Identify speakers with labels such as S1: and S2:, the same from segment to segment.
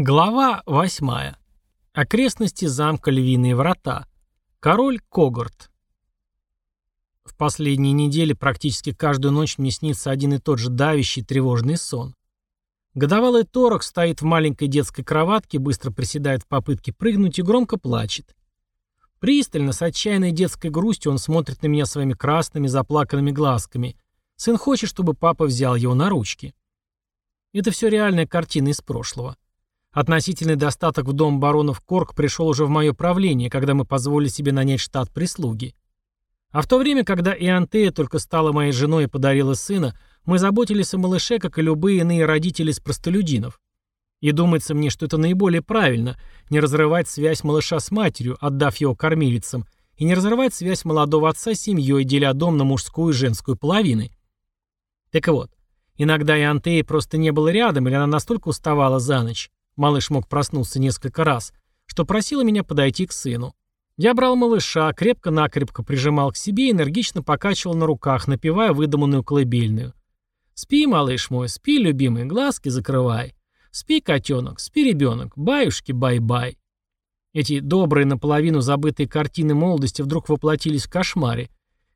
S1: Глава 8. Окрестности замка Львиные врата. Король Когорт. В последние недели практически каждую ночь мне снится один и тот же давящий тревожный сон. Годовалый Торок стоит в маленькой детской кроватке, быстро приседает в попытке прыгнуть и громко плачет. Пристально, с отчаянной детской грустью он смотрит на меня своими красными, заплаканными глазками. Сын хочет, чтобы папа взял его на ручки. Это все реальная картина из прошлого. Относительный достаток в дом баронов Корк пришел уже в мое правление, когда мы позволили себе нанять штат прислуги. А в то время, когда Иантея только стала моей женой и подарила сына, мы заботились о малыше, как и любые иные родители из простолюдинов. И думается мне, что это наиболее правильно – не разрывать связь малыша с матерью, отдав его кормилицам, и не разрывать связь молодого отца с семьей, деля дом на мужскую и женскую половины. Так вот, иногда и просто не было рядом, или она настолько уставала за ночь, Малыш мог проснуться несколько раз, что просила меня подойти к сыну. Я брал малыша, крепко-накрепко прижимал к себе и энергично покачивал на руках, напевая выдуманную колыбельную. «Спи, малыш мой, спи, любимый, глазки закрывай. Спи, котенок, спи, ребенок, баюшки, бай-бай». Эти добрые, наполовину забытые картины молодости вдруг воплотились в кошмаре.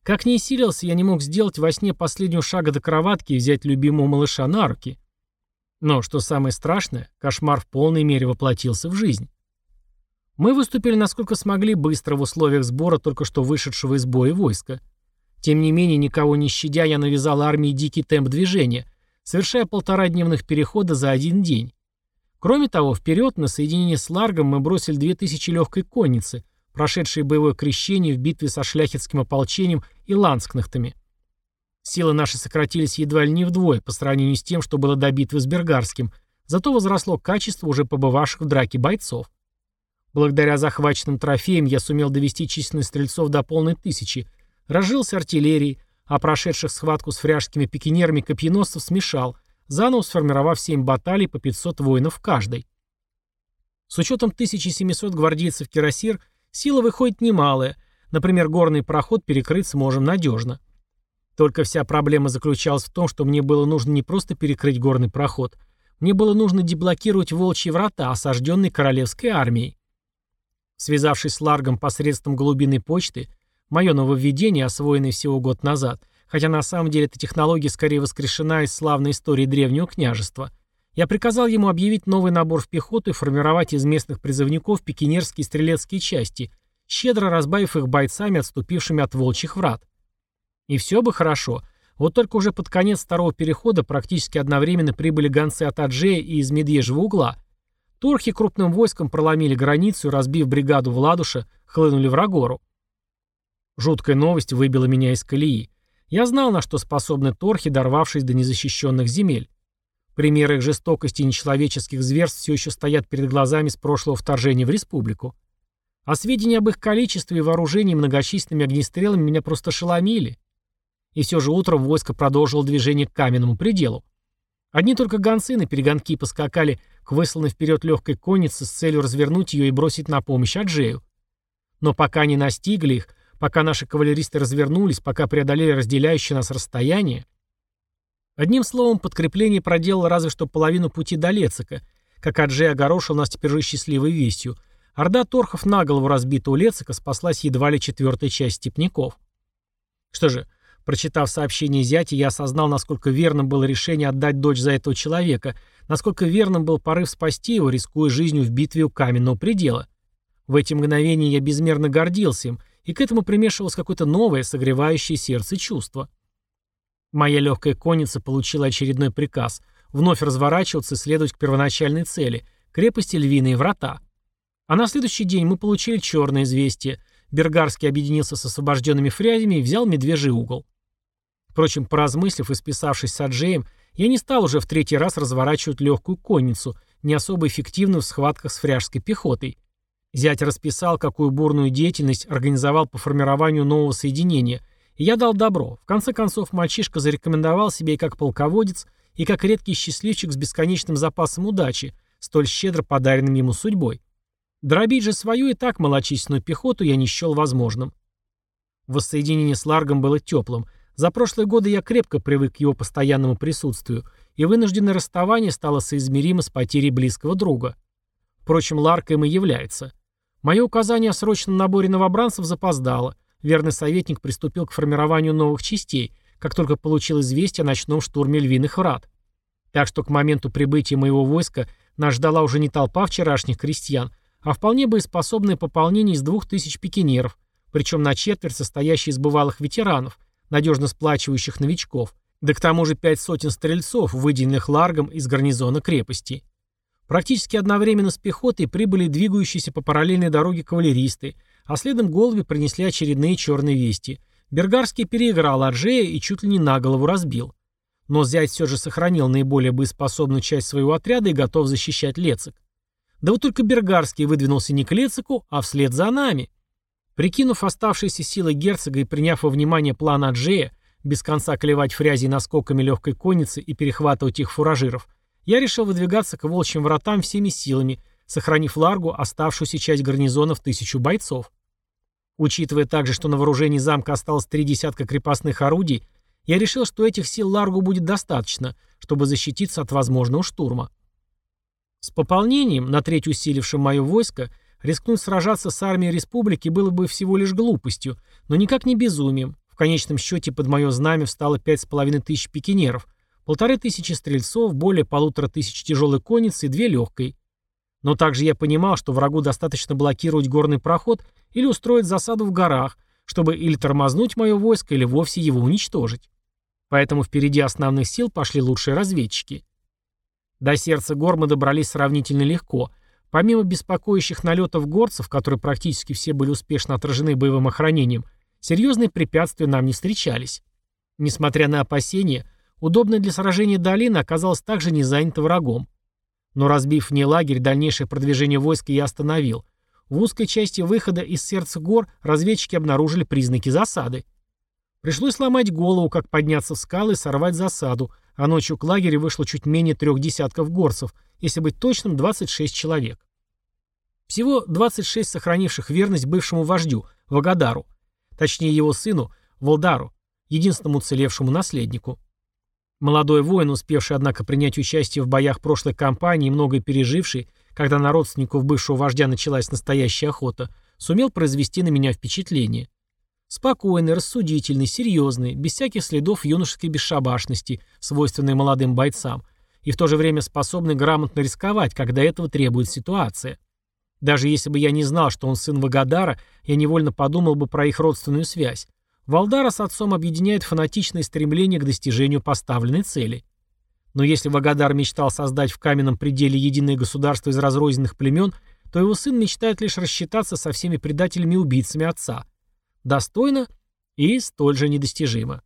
S1: Как ни силился, я не мог сделать во сне последнего шага до кроватки и взять любимого малыша на руки. Но, что самое страшное, кошмар в полной мере воплотился в жизнь. Мы выступили насколько смогли быстро в условиях сбора только что вышедшего из боя войска. Тем не менее, никого не щадя, я навязал армии дикий темп движения, совершая полтора дневных перехода за один день. Кроме того, вперед на соединение с Ларгом мы бросили 2000 легкой конницы, прошедшие боевое крещение в битве со шляхетским ополчением и ланскнахтами. Силы наши сократились едва ли не вдвое по сравнению с тем, что было до битвы с Бергарским, зато возросло качество уже побывавших в драке бойцов. Благодаря захваченным трофеям я сумел довести численность стрельцов до полной тысячи, разжился артиллерией, а прошедших схватку с фряжскими пикинерами копьеносцев смешал, заново сформировав 7 баталий по 500 воинов в каждой. С учетом 1700 гвардейцев кирасир, сила выходит немалая, например, горный проход перекрыть сможем надежно. Только вся проблема заключалась в том, что мне было нужно не просто перекрыть горный проход, мне было нужно деблокировать волчьи врата, осажденные королевской армией. Связавшись с Ларгом посредством голубиной почты, мое нововведение, освоенное всего год назад, хотя на самом деле эта технология скорее воскрешена из славной истории древнего княжества, я приказал ему объявить новый набор в пехоту и формировать из местных призывников пикинерские стрелецкие части, щедро разбавив их бойцами, отступившими от волчьих врат. И все бы хорошо. Вот только уже под конец второго перехода практически одновременно прибыли гонцы от Аджея и из Медвежьего угла. Турхи крупным войском проломили границу разбив бригаду Владуша, хлынули в Рагору. Жуткая новость выбила меня из колеи. Я знал, на что способны торхи, дорвавшись до незащищенных земель. Примеры их жестокости и нечеловеческих зверств все еще стоят перед глазами с прошлого вторжения в республику. А сведения об их количестве и вооружении многочисленными огнестрелами меня просто шеломили. И все же утром войско продолжило движение к каменному пределу. Одни только гонцы на перегонки поскакали к высланной вперед легкой коннице с целью развернуть ее и бросить на помощь Аджею. Но пока они настигли их, пока наши кавалеристы развернулись, пока преодолели разделяющее нас расстояние, Одним словом, подкрепление проделало разве что половину пути до Лецика, как Аджей огорошил нас теперь же счастливой вестью. Орда торхов на голову разбита у Лецика спаслась едва ли четвертая часть степняков. Что же, Прочитав сообщение зятя, я осознал, насколько верным было решение отдать дочь за этого человека, насколько верным был порыв спасти его, рискуя жизнью в битве у каменного предела. В эти мгновения я безмерно гордился им, и к этому примешивалось какое-то новое, согревающее сердце чувство. Моя легкая конница получила очередной приказ – вновь разворачиваться и следовать к первоначальной цели – крепости Львиные врата. А на следующий день мы получили черное известие. Бергарский объединился с освобожденными фрязями и взял медвежий угол. Впрочем, поразмыслив и списавшись с Аджеем, я не стал уже в третий раз разворачивать легкую конницу, не особо эффективную в схватках с фряжской пехотой. Зять расписал, какую бурную деятельность организовал по формированию нового соединения, и я дал добро. В конце концов, мальчишка зарекомендовал себя и как полководец, и как редкий счастливчик с бесконечным запасом удачи, столь щедро подаренным ему судьбой. Дробить же свою и так малочисленную пехоту я не счел возможным. Воссоединение с Ларгом было теплым – за прошлые годы я крепко привык к его постоянному присутствию, и вынужденное расставание стало соизмеримо с потерей близкого друга. Впрочем, Ларка им и является. Мое указание о срочном наборе новобранцев запоздало. Верный советник приступил к формированию новых частей, как только получил известие о ночном штурме львиных врат. Так что к моменту прибытия моего войска нас ждала уже не толпа вчерашних крестьян, а вполне боеспособное пополнение из двух тысяч пикинеров, причем на четверть состоящие из бывалых ветеранов, надежно сплачивающих новичков, да к тому же пять сотен стрельцов, выделенных ларгом из гарнизона крепости. Практически одновременно с пехотой прибыли двигающиеся по параллельной дороге кавалеристы, а следом голуби принесли очередные черные вести. Бергарский переиграл Аржея и чуть ли не на голову разбил. Но зять все же сохранил наиболее боеспособную часть своего отряда и готов защищать Лецик. Да вот только Бергарский выдвинулся не к Лецику, а вслед за нами. Прикинув оставшиеся силы герцога и приняв во внимание план Аджея, без конца клевать фрязи наскоками легкой конницы и перехватывать их фуражиров, я решил выдвигаться к волчьим вратам всеми силами, сохранив Ларгу оставшуюся часть гарнизона в тысячу бойцов. Учитывая также, что на вооружении замка осталось три десятка крепостных орудий, я решил, что этих сил Ларгу будет достаточно, чтобы защититься от возможного штурма. С пополнением, на треть усилившим мое войско, Рискнуть сражаться с армией республики было бы всего лишь глупостью, но никак не безумием. В конечном счете под мое знамя встало пять с половиной тысяч пикинеров, полторы тысячи стрельцов, более полутора тысяч тяжелой конницы и две легкой. Но также я понимал, что врагу достаточно блокировать горный проход или устроить засаду в горах, чтобы или тормознуть мое войско, или вовсе его уничтожить. Поэтому впереди основных сил пошли лучшие разведчики. До сердца гор мы добрались сравнительно легко – Помимо беспокоящих налетов горцев, которые практически все были успешно отражены боевым охранением, серьезные препятствия нам не встречались. Несмотря на опасения, удобная для сражения долина оказалась также не занята врагом. Но разбив вне лагерь, дальнейшее продвижение войска я остановил. В узкой части выхода из сердца гор разведчики обнаружили признаки засады. Пришлось ломать голову, как подняться в скалы и сорвать засаду, а ночью к лагерю вышло чуть менее трех десятков горцев, если быть точным, 26 человек. Всего 26 сохранивших верность бывшему вождю, Вагадару, точнее его сыну, Волдару, единственному уцелевшему наследнику. Молодой воин, успевший, однако, принять участие в боях прошлой кампании и многое переживший, когда на родственников бывшего вождя началась настоящая охота, сумел произвести на меня впечатление. Спокойный, рассудительный, серьезный, без всяких следов юношеской бесшабашности, свойственной молодым бойцам, и в то же время способный грамотно рисковать, когда этого требует ситуация. Даже если бы я не знал, что он сын Вагадара, я невольно подумал бы про их родственную связь. Валдара с отцом объединяет фанатичное стремление к достижению поставленной цели. Но если Вагадар мечтал создать в каменном пределе единое государство из разрозненных племен, то его сын мечтает лишь рассчитаться со всеми предателями и убийцами отца. Достойно и столь же недостижимо.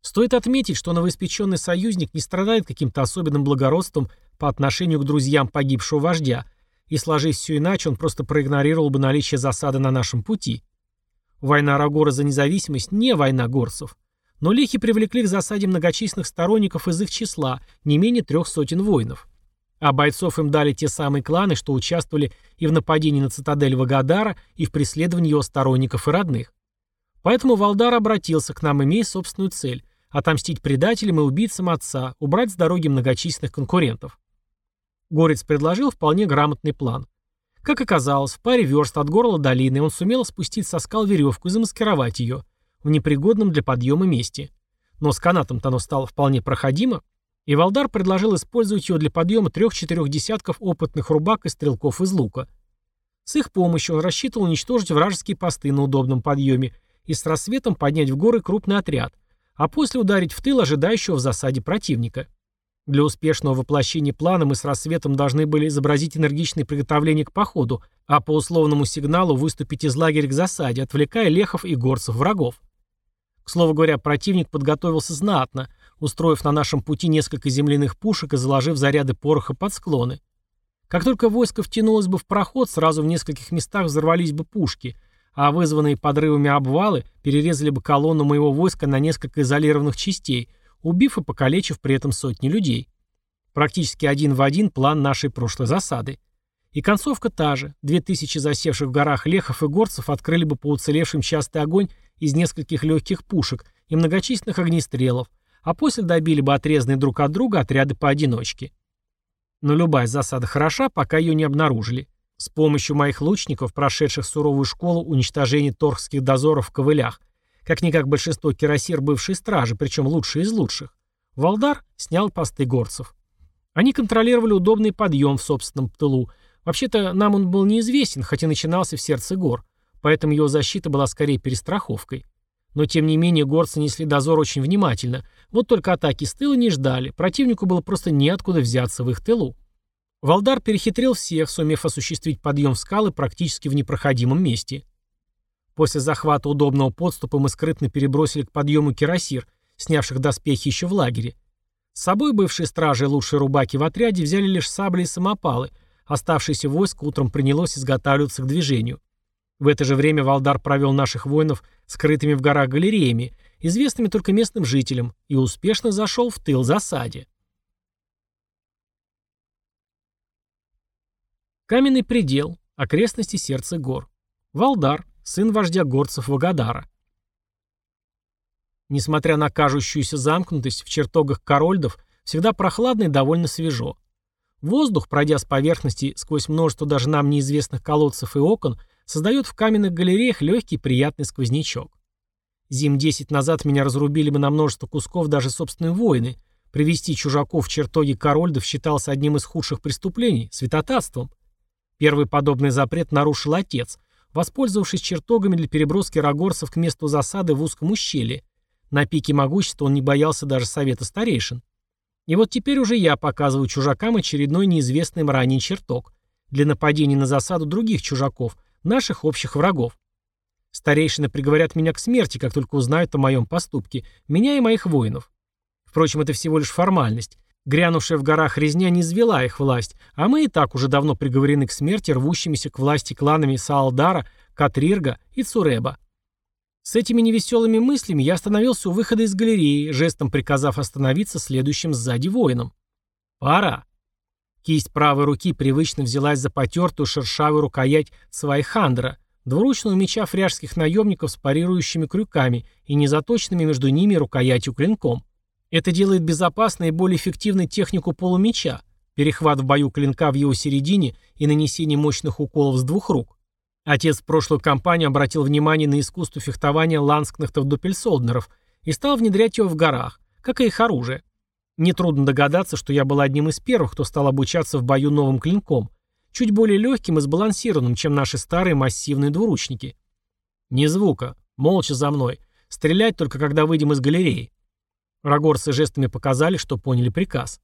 S1: Стоит отметить, что новоиспеченный союзник не страдает каким-то особенным благородством по отношению к друзьям погибшего вождя, и сложись все иначе, он просто проигнорировал бы наличие засады на нашем пути. Война Рагора за независимость не война горцев. Но лихи привлекли к засаде многочисленных сторонников из их числа, не менее трех сотен воинов. А бойцов им дали те самые кланы, что участвовали и в нападении на цитадель Вагадара, и в преследовании его сторонников и родных. Поэтому Валдар обратился к нам, имея собственную цель Отомстить предателям и убийцам отца, убрать с дороги многочисленных конкурентов. Горец предложил вполне грамотный план. Как оказалось, в паре верст от горла долины он сумел спустить со скал веревку и замаскировать ее в непригодном для подъема месте. Но с канатом-то оно стало вполне проходимо, и Валдар предложил использовать ее для подъема трех-четырех десятков опытных рубак и стрелков из лука. С их помощью он рассчитывал уничтожить вражеские посты на удобном подъеме и с рассветом поднять в горы крупный отряд – а после ударить в тыл ожидающего в засаде противника. Для успешного воплощения плана мы с рассветом должны были изобразить энергичные приготовления к походу, а по условному сигналу выступить из лагеря к засаде, отвлекая лехов и горцев врагов. К слову говоря, противник подготовился знатно, устроив на нашем пути несколько земляных пушек и заложив заряды пороха под склоны. Как только войско втянулось бы в проход, сразу в нескольких местах взорвались бы пушки, а вызванные подрывами обвалы перерезали бы колонну моего войска на несколько изолированных частей, убив и покалечив при этом сотни людей. Практически один в один план нашей прошлой засады. И концовка та же. Две тысячи засевших в горах лехов и горцев открыли бы по уцелевшим частый огонь из нескольких легких пушек и многочисленных огнестрелов, а после добили бы отрезанные друг от друга отряды поодиночке. Но любая засада хороша, пока ее не обнаружили. С помощью моих лучников, прошедших суровую школу уничтожения торгских дозоров в ковылях, как-никак большинство кирасир бывшей стражи, причем лучшие из лучших, Валдар снял посты горцев. Они контролировали удобный подъем в собственном тылу. Вообще-то нам он был неизвестен, хотя начинался в сердце гор, поэтому его защита была скорее перестраховкой. Но тем не менее горцы несли дозор очень внимательно. Вот только атаки с тыла не ждали, противнику было просто неоткуда взяться в их тылу. Валдар перехитрил всех, сумев осуществить подъем в скалы практически в непроходимом месте. После захвата удобного подступа мы скрытно перебросили к подъему кирасир, снявших доспехи еще в лагере. С собой бывшие стражи и лучшие рубаки в отряде взяли лишь сабли и самопалы, оставшееся войско утром принялось изготавливаться к движению. В это же время Валдар провел наших воинов скрытыми в горах галереями, известными только местным жителям, и успешно зашел в тыл засаде. Каменный предел, окрестности сердца гор. Валдар, сын вождя горцев Вагадара. Несмотря на кажущуюся замкнутость, в чертогах корольдов всегда прохладно и довольно свежо. Воздух, пройдя с поверхности сквозь множество даже нам неизвестных колодцев и окон, создает в каменных галереях легкий приятный сквознячок. Зим 10 назад меня разрубили бы на множество кусков даже собственные воины. Привести чужаков в чертоги корольдов считался одним из худших преступлений – святотатством. Первый подобный запрет нарушил отец, воспользовавшись чертогами для переброски рогорцев к месту засады в узком ущелье, на пике могущества он не боялся даже совета старейшин. И вот теперь уже я показываю чужакам очередной неизвестный им ранее чертог для нападения на засаду других чужаков, наших общих врагов. Старейшины приговорят меня к смерти, как только узнают о моем поступке, меня и моих воинов. Впрочем, это всего лишь формальность. Грянувшая в горах резня не извела их власть, а мы и так уже давно приговорены к смерти рвущимися к власти кланами Саалдара, Катрирга и Цуреба. С этими невеселыми мыслями я остановился у выхода из галереи, жестом приказав остановиться следующим сзади воином. «Пора». Кисть правой руки привычно взялась за потертую шершавую рукоять Свайхандра, двуручного меча фряжских наемников с парирующими крюками и незаточенными между ними рукоятью клинком. Это делает безопасной и более эффективной технику полумеча, перехват в бою клинка в его середине и нанесение мощных уколов с двух рук. Отец в прошлую кампанию обратил внимание на искусство фехтования ланскнахтов-допельсолднеров и стал внедрять его в горах, как и их оружие. Нетрудно догадаться, что я был одним из первых, кто стал обучаться в бою новым клинком, чуть более легким и сбалансированным, чем наши старые массивные двуручники. Ни звука, молча за мной, стрелять только когда выйдем из галереи. Рогорцы жестами показали, что поняли приказ.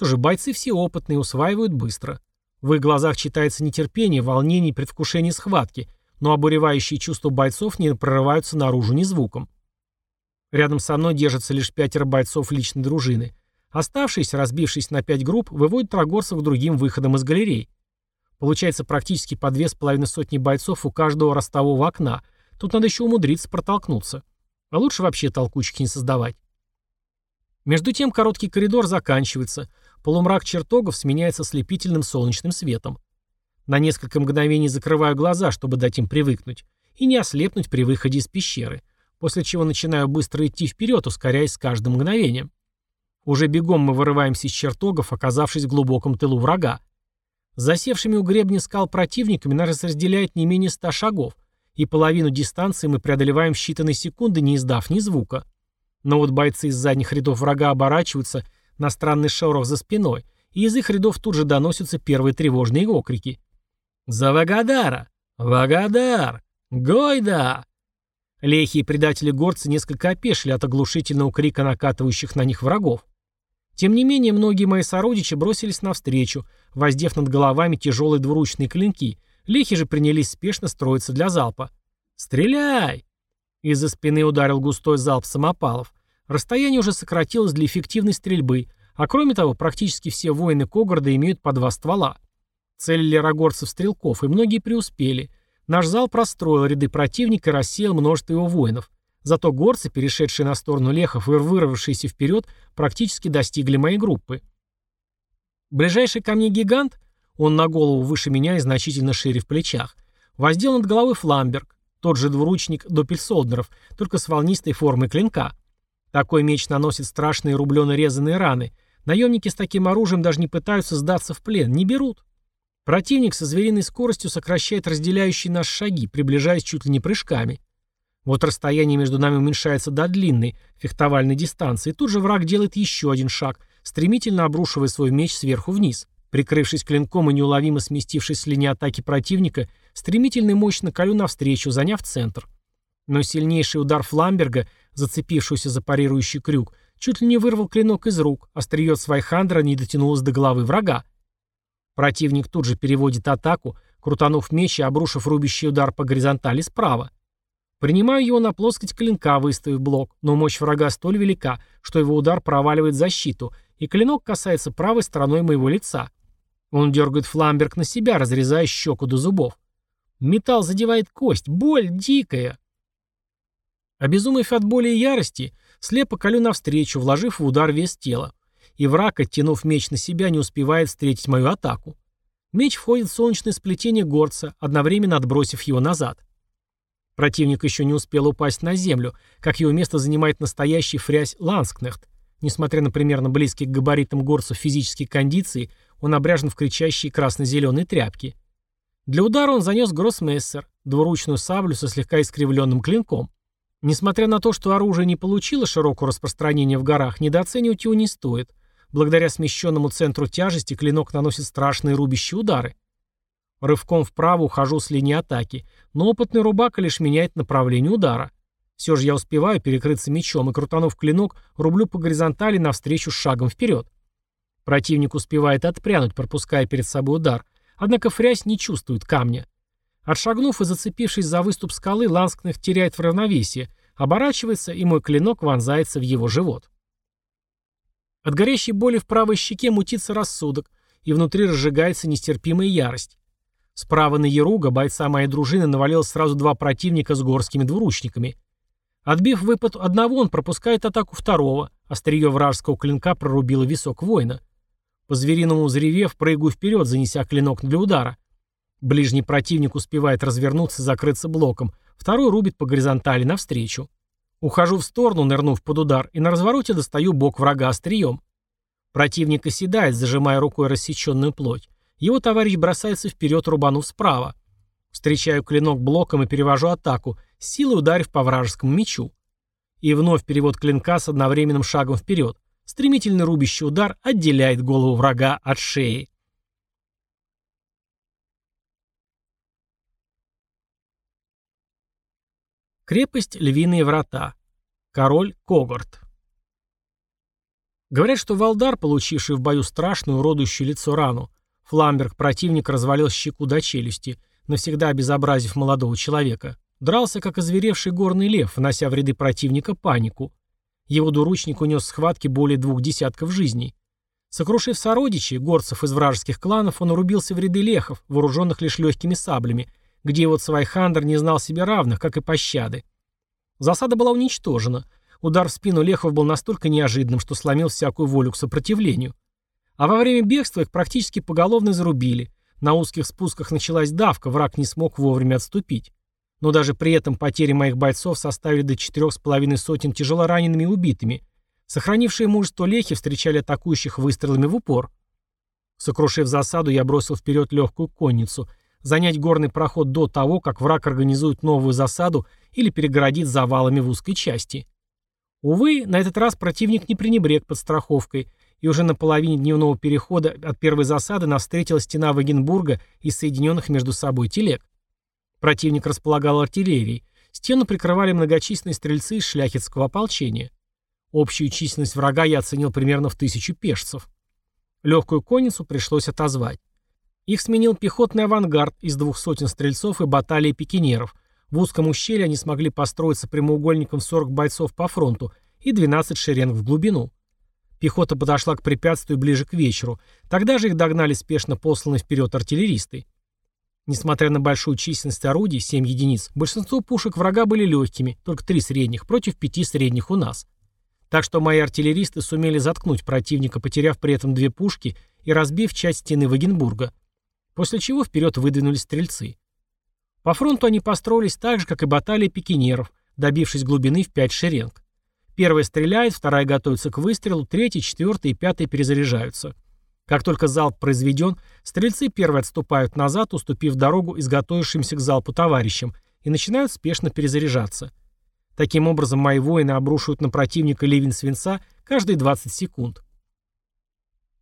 S1: Же, бойцы все опытные, усваивают быстро. В их глазах читается нетерпение, волнение и предвкушение схватки, но обуревающие чувства бойцов не прорываются наружу ни звуком. Рядом со мной держатся лишь пятеро бойцов личной дружины. Оставшиеся, разбившись на пять групп, выводят трогорцев к другим выходам из галерей. Получается практически по две с половиной сотни бойцов у каждого ростового окна. Тут надо еще умудриться протолкнуться. А лучше вообще толкучки не создавать. Между тем короткий коридор заканчивается – Полумрак чертогов сменяется слепительным солнечным светом. На несколько мгновений закрываю глаза, чтобы дать им привыкнуть, и не ослепнуть при выходе из пещеры, после чего начинаю быстро идти вперед, ускоряясь с каждым мгновением. Уже бегом мы вырываемся из чертогов, оказавшись в глубоком тылу врага. Засевшими у гребня скал противниками нас разделяет не менее ста шагов, и половину дистанции мы преодолеваем в считанные секунды, не издав ни звука. Но вот бойцы из задних рядов врага оборачиваются на странный шорох за спиной, и из их рядов тут же доносятся первые тревожные окрики. «За Вагадара! Вагадар! Гойда!» Лехи и предатели-горцы несколько опешили от оглушительного крика накатывающих на них врагов. Тем не менее, многие мои сородичи бросились навстречу, воздев над головами тяжелые двуручные клинки. Лехи же принялись спешно строиться для залпа. «Стреляй!» Из-за спины ударил густой залп самопалов. Расстояние уже сократилось для эффективной стрельбы, а кроме того, практически все воины Когорда имеют по два ствола. Целили рогорцев-стрелков, и многие преуспели. Наш зал простроил ряды противника и рассеял множество его воинов. Зато горцы, перешедшие на сторону лехов и вырвавшиеся вперед, практически достигли моей группы. Ближайший ко мне гигант, он на голову выше меня и значительно шире в плечах, воздел над головой фламберг, тот же двуручник допельсолдеров, только с волнистой формой клинка. Такой меч наносит страшные рублено-резанные раны, Наемники с таким оружием даже не пытаются сдаться в плен, не берут. Противник со звериной скоростью сокращает разделяющие нас шаги, приближаясь чуть ли не прыжками. Вот расстояние между нами уменьшается до длинной, фехтовальной дистанции, тут же враг делает еще один шаг, стремительно обрушивая свой меч сверху вниз. Прикрывшись клинком и неуловимо сместившись с линии атаки противника, стремительно и мощно колю навстречу, заняв центр. Но сильнейший удар Фламберга, зацепившийся за парирующий крюк, чуть ли не вырвал клинок из рук, острие Свайхандра не дотянулось до головы врага. Противник тут же переводит атаку, крутанув меч и обрушив рубящий удар по горизонтали справа. Принимаю его на плоскость клинка, выставив блок, но мощь врага столь велика, что его удар проваливает защиту, и клинок касается правой стороной моего лица. Он дергает фламберг на себя, разрезая щеку до зубов. Металл задевает кость, боль дикая. Обезумев от боли и ярости, слепо колю навстречу, вложив в удар вес тела. И враг, оттянув меч на себя, не успевает встретить мою атаку. Меч входит в солнечное сплетение горца, одновременно отбросив его назад. Противник еще не успел упасть на землю, как его место занимает настоящий фрязь Ланскнехт. Несмотря на примерно близкие к габаритам горцу физические кондиции, он обряжен в кричащие красно-зеленые тряпки. Для удара он занес гроссмессер, двуручную саблю со слегка искривленным клинком. Несмотря на то, что оружие не получило широкого распространения в горах, недооценивать его не стоит. Благодаря смещенному центру тяжести клинок наносит страшные рубящие удары. Рывком вправо ухожу с линии атаки, но опытный рубака лишь меняет направление удара. Все же я успеваю перекрыться мечом и, крутанув клинок, рублю по горизонтали навстречу с шагом вперед. Противник успевает отпрянуть, пропуская перед собой удар, однако фрязь не чувствует камня. Отшагнув и зацепившись за выступ скалы, Ланскнех теряет в равновесие, оборачивается, и мой клинок вонзается в его живот. От горящей боли в правой щеке мутится рассудок, и внутри разжигается нестерпимая ярость. Справа на Яруга, бойца моей дружины, навалилось сразу два противника с горскими двуручниками. Отбив выпад одного, он пропускает атаку второго, острие вражеского клинка прорубило висок воина. По-звериному взревев, прыгаю вперед, занеся клинок для удара. Ближний противник успевает развернуться и закрыться блоком, второй рубит по горизонтали навстречу. Ухожу в сторону, нырнув под удар, и на развороте достаю бок врага острием. Противник оседает, зажимая рукой рассеченную плоть. Его товарищ бросается вперед, рубанув справа. Встречаю клинок блоком и перевожу атаку, силой ударив по вражескому мечу. И вновь перевод клинка с одновременным шагом вперед. Стремительный рубящий удар отделяет голову врага от шеи. Крепость Львиные врата. Король Когорт. Говорят, что Валдар, получивший в бою страшную уродующую лицо рану, Фламберг противника развалил щеку до челюсти, навсегда обезобразив молодого человека. Дрался, как озверевший горный лев, внося в ряды противника панику. Его двуручник унес в схватке более двух десятков жизней. Сокрушив сородичей, горцев из вражеских кланов, он врубился в ряды лехов, вооруженных лишь легкими саблями, где его цвайхандер не знал себе равных, как и пощады. Засада была уничтожена. Удар в спину Лехов был настолько неожиданным, что сломил всякую волю к сопротивлению. А во время бегства их практически поголовно зарубили. На узких спусках началась давка, враг не смог вовремя отступить. Но даже при этом потери моих бойцов составили до четырех с половиной сотен тяжелоранеными и убитыми. Сохранившие мужество лехи встречали атакующих выстрелами в упор. Сокрушив засаду, я бросил вперед легкую конницу – занять горный проход до того, как враг организует новую засаду или перегородит завалами в узкой части. Увы, на этот раз противник не пренебрег подстраховкой, и уже на половине дневного перехода от первой засады нас встретила стена Вагенбурга из соединенных между собой телег. Противник располагал артиллерией, стену прикрывали многочисленные стрельцы из шляхетского ополчения. Общую численность врага я оценил примерно в тысячу пешцев. Легкую конницу пришлось отозвать. Их сменил пехотный авангард из двух сотен стрельцов и баталии пикинеров. В узком ущелье они смогли построиться прямоугольником 40 бойцов по фронту и 12 шеренг в глубину. Пехота подошла к препятствию ближе к вечеру. Тогда же их догнали спешно посланные вперед артиллеристы. Несмотря на большую численность орудий, 7 единиц, большинство пушек врага были легкими, только 3 средних, против 5 средних у нас. Так что мои артиллеристы сумели заткнуть противника, потеряв при этом две пушки и разбив часть стены Вагенбурга после чего вперед выдвинулись стрельцы. По фронту они построились так же, как и баталия пикинеров, добившись глубины в пять шеренг. Первая стреляет, вторая готовится к выстрелу, третья, четвертая и пятая перезаряжаются. Как только залп произведен, стрельцы первые отступают назад, уступив дорогу изготовившимся к залпу товарищам, и начинают спешно перезаряжаться. Таким образом, мои воины обрушивают на противника ливень свинца каждые 20 секунд.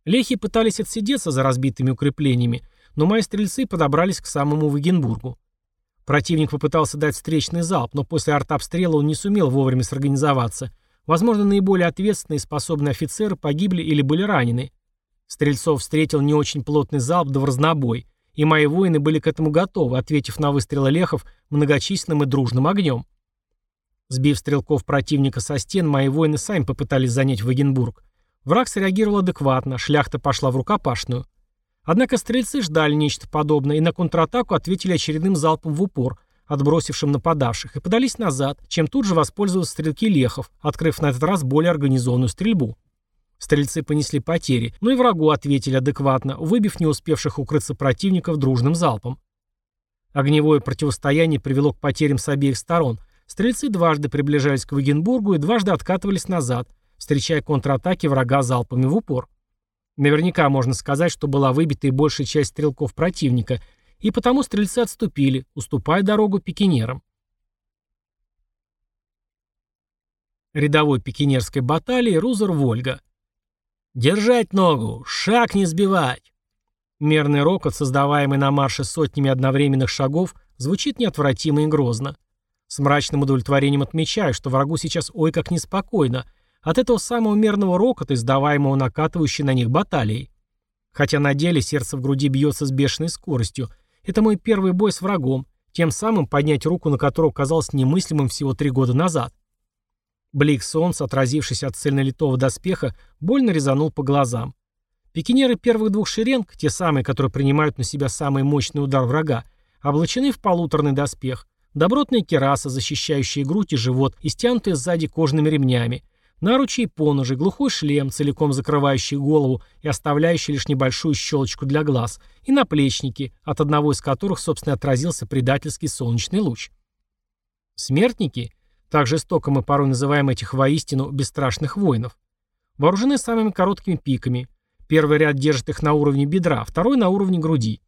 S1: Лехи пытались отсидеться за разбитыми укреплениями, но мои стрельцы подобрались к самому Вагенбургу. Противник попытался дать встречный залп, но после артобстрела он не сумел вовремя сорганизоваться. Возможно, наиболее ответственные и способные офицеры погибли или были ранены. Стрельцов встретил не очень плотный залп да в разнобой, и мои воины были к этому готовы, ответив на выстрелы лехов многочисленным и дружным огнем. Сбив стрелков противника со стен, мои воины сами попытались занять Вагенбург. Враг среагировал адекватно, шляхта пошла в рукопашную. Однако стрельцы ждали нечто подобное и на контратаку ответили очередным залпом в упор, отбросившим нападавших, и подались назад, чем тут же воспользовались стрелки лехов, открыв на этот раз более организованную стрельбу. Стрельцы понесли потери, но и врагу ответили адекватно, выбив не успевших укрыться противников дружным залпом. Огневое противостояние привело к потерям с обеих сторон. Стрельцы дважды приближались к Вагенбургу и дважды откатывались назад, встречая контратаки врага залпами в упор. Наверняка можно сказать, что была выбита и большая часть стрелков противника, и потому стрельцы отступили, уступая дорогу пикинерам. Рядовой пикинерской баталии Рузер Вольга. «Держать ногу! Шаг не сбивать!» Мерный рокот, создаваемый на марше сотнями одновременных шагов, звучит неотвратимо и грозно. С мрачным удовлетворением отмечаю, что врагу сейчас ой как неспокойно, от этого самого мерного рокота, издаваемого накатывающей на них баталией. Хотя на деле сердце в груди бьется с бешеной скоростью. Это мой первый бой с врагом, тем самым поднять руку на которого казалось немыслимым всего три года назад. Блик солнца, отразившись от цельнолитого доспеха, больно резанул по глазам. Пикинеры первых двух шеренг, те самые, которые принимают на себя самый мощный удар врага, облачены в полуторный доспех, добротные керасы, защищающие грудь и живот и стянутые сзади кожаными ремнями, наручи и поножи, глухой шлем, целиком закрывающий голову и оставляющий лишь небольшую щелочку для глаз, и наплечники, от одного из которых, собственно, отразился предательский солнечный луч. Смертники — так жестоко мы порой называем этих воистину бесстрашных воинов. Вооружены самыми короткими пиками. Первый ряд держит их на уровне бедра, второй на уровне груди.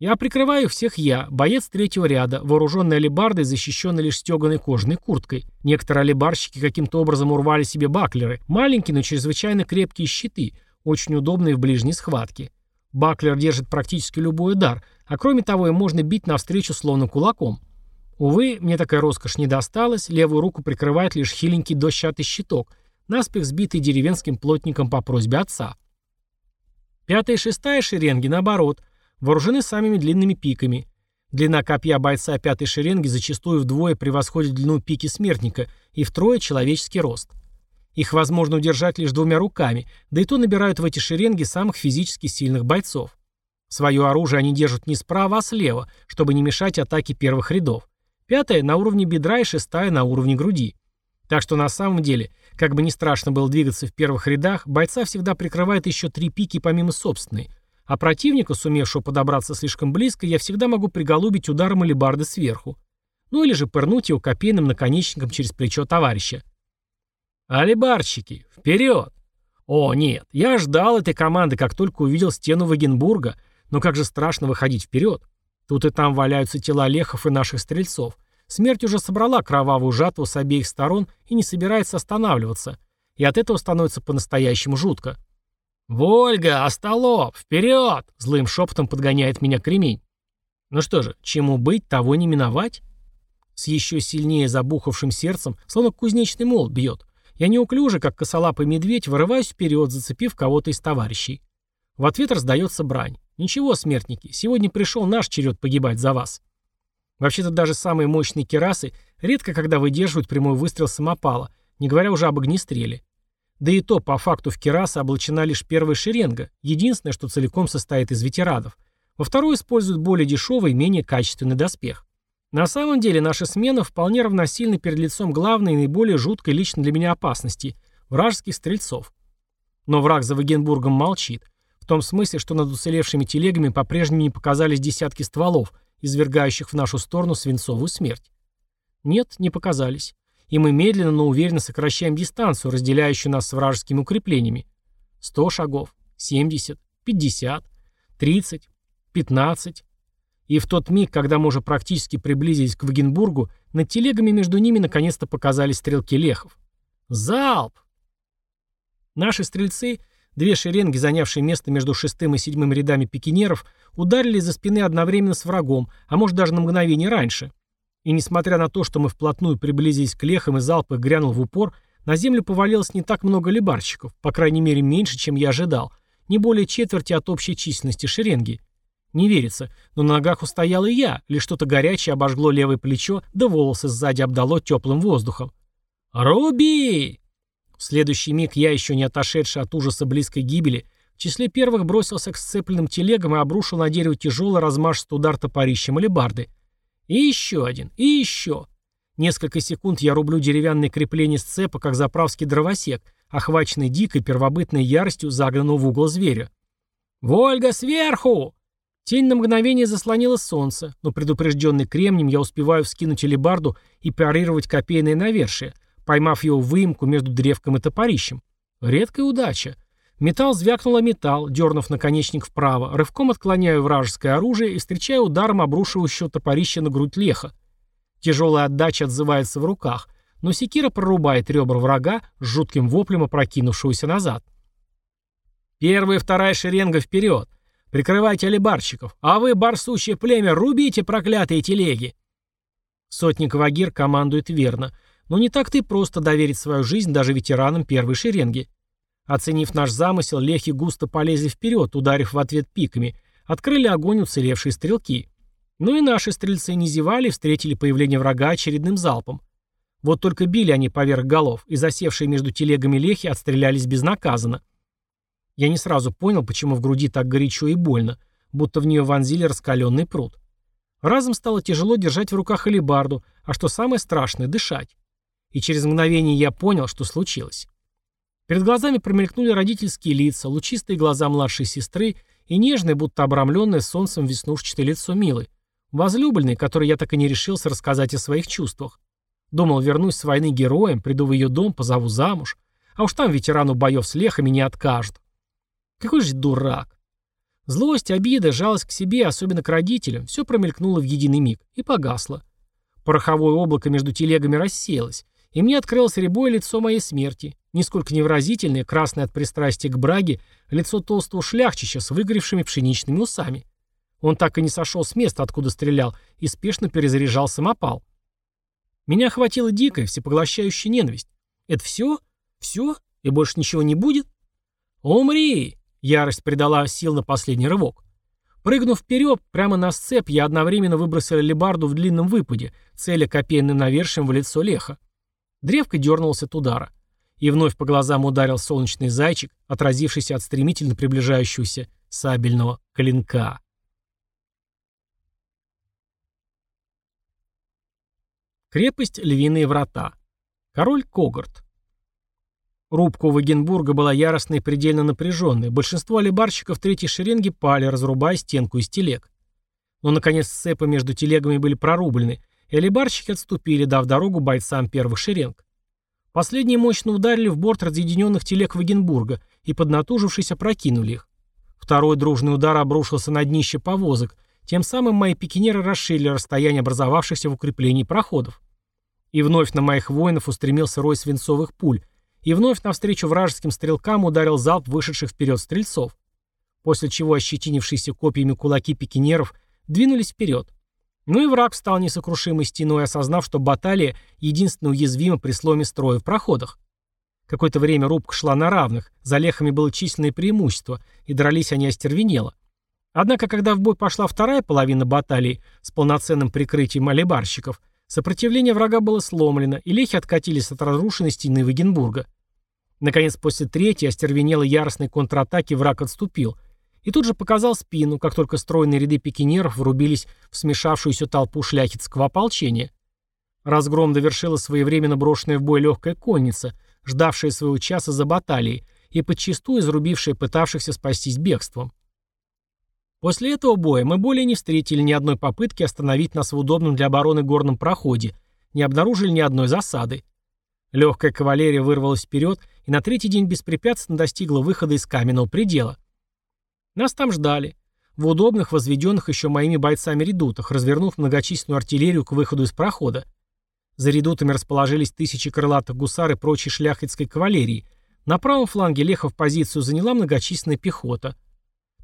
S1: Я прикрываю всех я, боец третьего ряда, вооруженный алебардой, защищенный лишь стеганой кожаной курткой. Некоторые алебарщики каким-то образом урвали себе баклеры, маленькие, но чрезвычайно крепкие щиты, очень удобные в ближней схватке. Баклер держит практически любой удар, а кроме того им можно бить навстречу словно кулаком. Увы, мне такая роскошь не досталась, левую руку прикрывает лишь хиленький дощатый щиток, наспех сбитый деревенским плотником по просьбе отца. Пятая и шестая шеренги, наоборот, вооружены самыми длинными пиками. Длина копья бойца пятой шеренги зачастую вдвое превосходит длину пики смертника и втрое человеческий рост. Их возможно удержать лишь двумя руками, да и то набирают в эти шеренги самых физически сильных бойцов. Свое оружие они держат не справа, а слева, чтобы не мешать атаке первых рядов. Пятая на уровне бедра и шестая на уровне груди. Так что на самом деле, как бы не страшно было двигаться в первых рядах, бойца всегда прикрывает еще три пики помимо собственной. А противника, сумевшего подобраться слишком близко, я всегда могу приголубить ударом алебарды сверху. Ну или же пырнуть его копейным наконечником через плечо товарища. «Алибарщики, вперед!» О, нет, я ждал этой команды, как только увидел стену Вагенбурга, но как же страшно выходить вперед. Тут и там валяются тела лехов и наших стрельцов. Смерть уже собрала кровавую жатву с обеих сторон и не собирается останавливаться. И от этого становится по-настоящему жутко. «Вольга, остолоп, вперед!» — злым шепотом подгоняет меня кремень. Ну что же, чему быть, того не миновать? С еще сильнее забухавшим сердцем, словно кузнечный мол бьет. Я неуклюже, как косолапый медведь, вырываюсь вперед, зацепив кого-то из товарищей. В ответ раздается брань. «Ничего, смертники, сегодня пришел наш черед погибать за вас». Вообще-то даже самые мощные керасы редко когда выдерживают прямой выстрел самопала, не говоря уже об огнестреле. Да и то, по факту, в керасы облачена лишь первая шеренга, единственное, что целиком состоит из ветеранов. Во второй используют более дешевый и менее качественный доспех. На самом деле наша смена вполне равносильна перед лицом главной и наиболее жуткой лично для меня опасности – вражеских стрельцов. Но враг за Вагенбургом молчит том смысле, что над уцелевшими телегами по-прежнему не показались десятки стволов, извергающих в нашу сторону свинцовую смерть. Нет, не показались. И мы медленно, но уверенно сокращаем дистанцию, разделяющую нас с вражескими укреплениями. 100 шагов, 70, 50, 30, 15. И в тот миг, когда мы уже практически приблизились к Вагенбургу, над телегами между ними наконец-то показались стрелки лехов. Залп! Наши стрельцы, две шеренги, занявшие место между шестым и седьмым рядами пикинеров, ударили из-за спины одновременно с врагом, а может даже на мгновение раньше. И несмотря на то, что мы вплотную приблизились к лехам и залп их грянул в упор, на землю повалилось не так много либарщиков, по крайней мере меньше, чем я ожидал, не более четверти от общей численности шеренги. Не верится, но на ногах устоял и я, лишь что-то горячее обожгло левое плечо, да волосы сзади обдало теплым воздухом. «Руби!» В следующий миг я, еще не отошедший от ужаса близкой гибели, в числе первых бросился к сцепленным телегам и обрушил на дерево тяжелый размашистый удар топорищем или барды. И еще один, и еще. Несколько секунд я рублю деревянные крепления сцепа, как заправский дровосек, охваченный дикой первобытной яростью загнанного в угол зверя. «Вольга, сверху!» Тень на мгновение заслонила солнце, но предупрежденный кремнем я успеваю вскинуть алебарду и парировать копейное навершие, поймав его в выемку между древком и топорищем. Редкая удача. Металл звякнул о металл, дернув наконечник вправо, рывком отклоняю вражеское оружие и встречаю ударом обрушивающего топорища на грудь леха. Тяжелая отдача отзывается в руках, но секира прорубает ребра врага с жутким воплем опрокинувшегося назад. Первая и вторая шеренга вперед. Прикрывайте алибарщиков, а вы, барсучье племя, рубите проклятые телеги. Сотник Вагир командует верно, но не так-то просто доверить свою жизнь даже ветеранам первой шеренги. Оценив наш замысел, лехи густо полезли вперед, ударив в ответ пиками, открыли огонь уцелевшие стрелки. Ну и наши стрельцы не зевали встретили появление врага очередным залпом. Вот только били они поверх голов, и засевшие между телегами лехи отстрелялись безнаказанно. Я не сразу понял, почему в груди так горячо и больно, будто в нее вонзили раскаленный пруд. Разом стало тяжело держать в руках алебарду, а что самое страшное — дышать. И через мгновение я понял, что случилось. Перед глазами промелькнули родительские лица, лучистые глаза младшей сестры и нежное, будто обрамленное солнцем веснушчатое лицо Милы, возлюбленной, которой я так и не решился рассказать о своих чувствах. Думал, вернусь с войны героем, приду в ее дом, позову замуж, а уж там ветерану боев с лехами не откажут. Какой же дурак. Злость, обида, жалость к себе, особенно к родителям, все промелькнуло в единый миг и погасло. Пороховое облако между телегами рассеялось, и мне открылось рябое лицо моей смерти, нисколько невыразительное, красное от пристрастия к браге, лицо толстого шляхчича с выгоревшими пшеничными усами. Он так и не сошел с места, откуда стрелял, и спешно перезаряжал самопал. Меня охватила дикая, всепоглощающая ненависть. Это все? Все? И больше ничего не будет? «Умри!» — ярость придала сил на последний рывок. Прыгнув вперед, прямо на сцеп, я одновременно выбросил лебарду в длинном выпаде, целя копейным навершием в лицо леха. Древко дернулся от удара. И вновь по глазам ударил солнечный зайчик, отразившийся от стремительно приближающегося сабельного клинка. Крепость Львиные врата. Король Когарт. Рубка у Вагенбурга была яростной и предельно напряженной. Большинство алибарщиков третьей шеренги пали, разрубая стенку из телег. Но, наконец, сцепы между телегами были прорублены, и алибарщики отступили, дав дорогу бойцам первых шеренг. Последние мощно ударили в борт разъединенных телег Вагенбурга и, поднатужившись, опрокинули их. Второй дружный удар обрушился на днище повозок, тем самым мои пикинеры расширили расстояние образовавшихся в укреплении проходов. И вновь на моих воинов устремился рой свинцовых пуль, и вновь навстречу вражеским стрелкам ударил залп вышедших вперед стрельцов. После чего ощетинившиеся копьями кулаки пикинеров двинулись вперед. Ну и враг стал несокрушимой стеной, осознав, что баталия единственно уязвима при сломе строя в проходах. Какое-то время рубка шла на равных, за лехами было численное преимущество, и дрались они остервенело. Однако, когда в бой пошла вторая половина баталии с полноценным прикрытием алибарщиков, сопротивление врага было сломлено, и лехи откатились от разрушенной стены Вагенбурга. Наконец, после третьей остервенелой яростной контратаки враг отступил – и тут же показал спину, как только стройные ряды пикинеров врубились в смешавшуюся толпу шляхетского ополчения. Разгром довершила своевременно брошенная в бой легкая конница, ждавшая своего часа за баталией и подчистую изрубившая пытавшихся спастись бегством. После этого боя мы более не встретили ни одной попытки остановить нас в удобном для обороны горном проходе, не обнаружили ни одной засады. Легкая кавалерия вырвалась вперед и на третий день беспрепятственно достигла выхода из каменного предела. Нас там ждали. В удобных, возведенных еще моими бойцами редутах, развернув многочисленную артиллерию к выходу из прохода. За редутами расположились тысячи крылатых гусар и прочей шляхетской кавалерии. На правом фланге Лехов позицию заняла многочисленная пехота.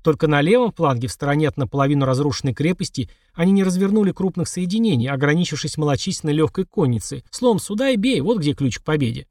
S1: Только на левом фланге, в стороне от наполовину разрушенной крепости, они не развернули крупных соединений, ограничившись малочисленной легкой конницей. Словом, сюда и бей, вот где ключ к победе.